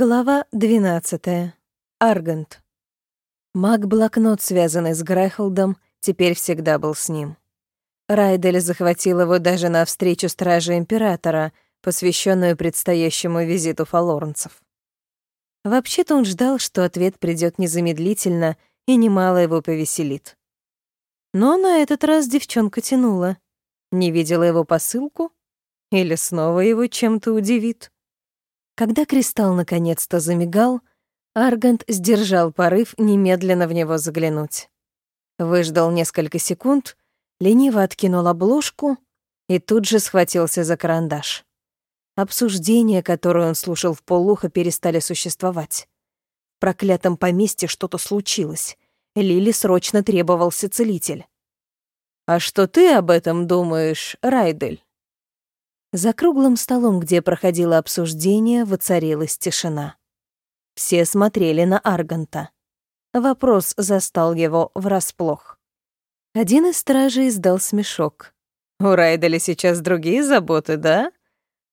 Глава 12. Аргант. Маг-блокнот, связанный с Грайхолдом, теперь всегда был с ним. Райдель захватил его даже на встречу стражи Императора, посвященную предстоящему визиту фалорнцев. Вообще-то он ждал, что ответ придет незамедлительно и немало его повеселит. Но на этот раз девчонка тянула. Не видела его посылку? Или снова его чем-то удивит? Когда кристалл наконец-то замигал, Аргант сдержал порыв немедленно в него заглянуть. Выждал несколько секунд, лениво откинул обложку и тут же схватился за карандаш. Обсуждения, которые он слушал в полухо, перестали существовать. В проклятом поместье что-то случилось. Лили срочно требовался целитель. «А что ты об этом думаешь, Райдель?» За круглым столом, где проходило обсуждение, воцарилась тишина. Все смотрели на Арганта. Вопрос застал его врасплох. Один из стражей издал смешок. «У Райделя сейчас другие заботы, да?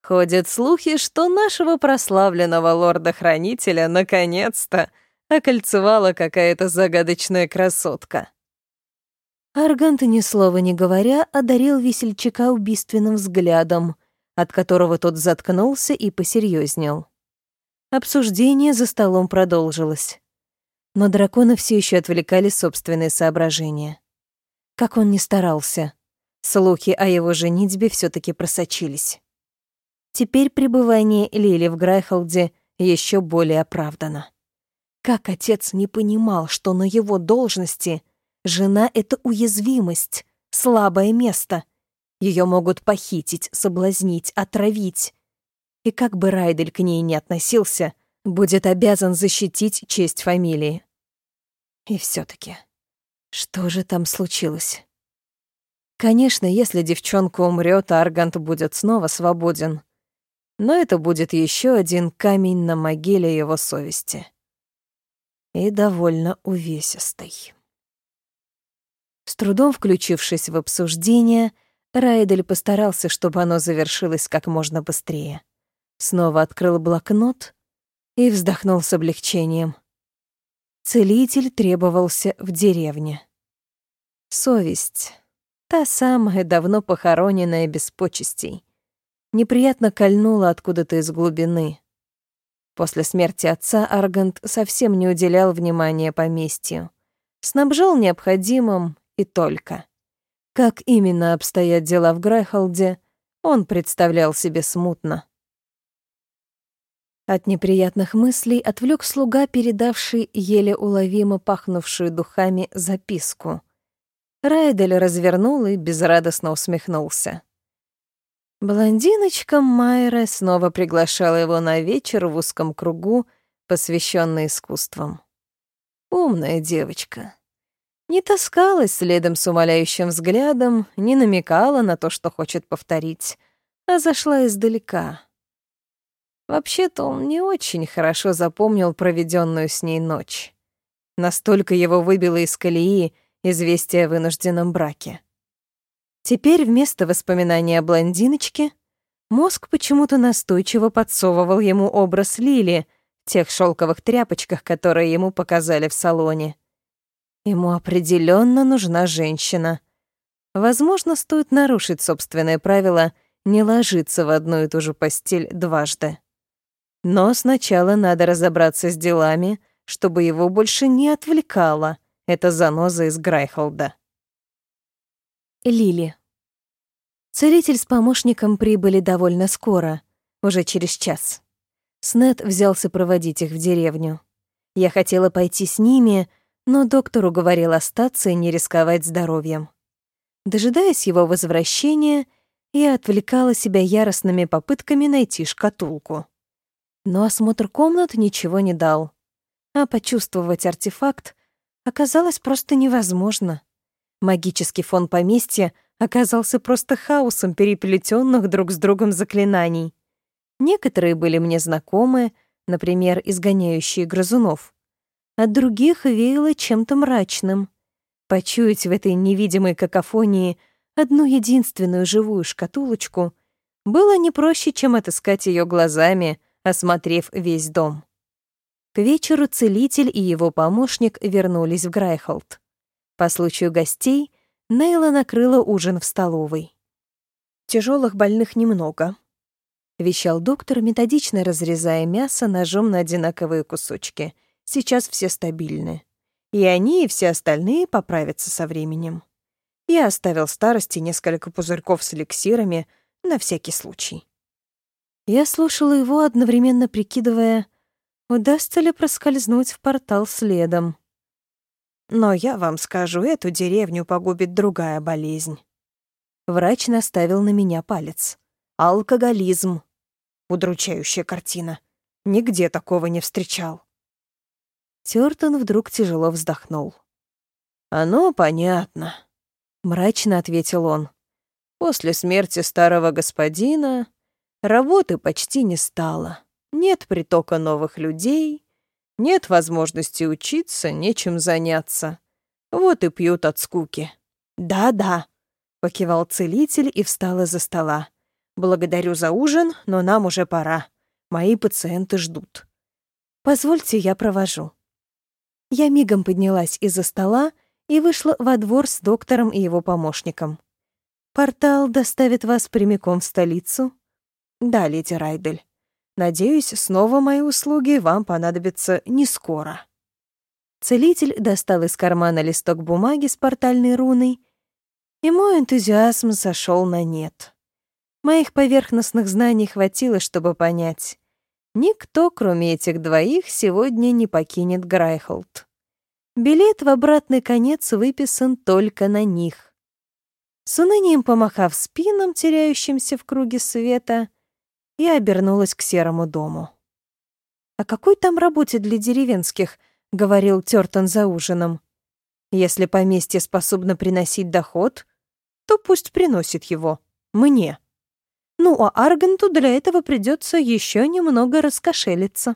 Ходят слухи, что нашего прославленного лорда-хранителя наконец-то окольцевала какая-то загадочная красотка». Аргант, ни слова не говоря, одарил весельчака убийственным взглядом — от которого тот заткнулся и посерьезнел. Обсуждение за столом продолжилось. Но дракона все еще отвлекали собственные соображения. Как он ни старался, слухи о его женитьбе все таки просочились. Теперь пребывание Лили в Грайхолде еще более оправдано. Как отец не понимал, что на его должности жена — это уязвимость, слабое место — ее могут похитить, соблазнить, отравить. И как бы Райдель к ней не относился, будет обязан защитить честь фамилии. И все таки что же там случилось? Конечно, если девчонка умрет, Аргант будет снова свободен. Но это будет еще один камень на могиле его совести. И довольно увесистый. С трудом включившись в обсуждение, Райдель постарался, чтобы оно завершилось как можно быстрее. Снова открыл блокнот и вздохнул с облегчением. Целитель требовался в деревне. Совесть. Та самая, давно похороненная без почестей. Неприятно кольнула откуда-то из глубины. После смерти отца Аргант совсем не уделял внимания поместью. Снабжал необходимым и только. Как именно обстоят дела в Грайхолде, он представлял себе смутно. От неприятных мыслей отвлек слуга, передавший еле уловимо пахнувшую духами записку. Райдель развернул и безрадостно усмехнулся. Блондиночка Майра снова приглашала его на вечер в узком кругу, посвященный искусствам. Умная девочка не таскалась следом с умоляющим взглядом, не намекала на то, что хочет повторить, а зашла издалека. Вообще-то он не очень хорошо запомнил проведенную с ней ночь. Настолько его выбило из колеи известие о вынужденном браке. Теперь вместо воспоминания о блондиночке мозг почему-то настойчиво подсовывал ему образ Лили в тех шелковых тряпочках, которые ему показали в салоне — Ему определенно нужна женщина. Возможно, стоит нарушить собственное правило не ложиться в одну и ту же постель дважды. Но сначала надо разобраться с делами, чтобы его больше не отвлекала эта заноза из Грайхолда. Лили. Целитель с помощником прибыли довольно скоро, уже через час. Снет взялся проводить их в деревню. Я хотела пойти с ними, но доктор уговорил остаться и не рисковать здоровьем. Дожидаясь его возвращения, я отвлекала себя яростными попытками найти шкатулку. Но осмотр комнат ничего не дал. А почувствовать артефакт оказалось просто невозможно. Магический фон поместья оказался просто хаосом переплетенных друг с другом заклинаний. Некоторые были мне знакомы, например, изгоняющие грызунов от других веяло чем-то мрачным. Почуять в этой невидимой какофонии одну единственную живую шкатулочку было не проще, чем отыскать ее глазами, осмотрев весь дом. К вечеру целитель и его помощник вернулись в Грайхолд. По случаю гостей Нейла накрыла ужин в столовой. Тяжелых больных немного, вещал доктор, методично разрезая мясо ножом на одинаковые кусочки. Сейчас все стабильны. И они, и все остальные поправятся со временем. Я оставил старости несколько пузырьков с эликсирами на всякий случай. Я слушала его, одновременно прикидывая, удастся ли проскользнуть в портал следом. Но я вам скажу, эту деревню погубит другая болезнь. Врач наставил на меня палец. Алкоголизм. Удручающая картина. Нигде такого не встречал. Тёртон вдруг тяжело вздохнул. «Оно понятно», — мрачно ответил он. «После смерти старого господина работы почти не стало. Нет притока новых людей, нет возможности учиться, нечем заняться. Вот и пьют от скуки. «Да-да», — покивал целитель и встал из-за стола. «Благодарю за ужин, но нам уже пора. Мои пациенты ждут. Позвольте, я провожу». Я мигом поднялась из-за стола и вышла во двор с доктором и его помощником. «Портал доставит вас прямиком в столицу?» «Да, леди Райдель. Надеюсь, снова мои услуги вам понадобятся не скоро. Целитель достал из кармана листок бумаги с портальной руной, и мой энтузиазм сошел на нет. Моих поверхностных знаний хватило, чтобы понять. Никто, кроме этих двоих, сегодня не покинет Грайхолд. Билет в обратный конец выписан только на них. С унынием помахав спинам, теряющимся в круге света, я обернулась к серому дому. «О какой там работе для деревенских?» — говорил Тёртон за ужином. «Если поместье способно приносить доход, то пусть приносит его. Мне. Ну, а Аргенту для этого придется еще немного раскошелиться».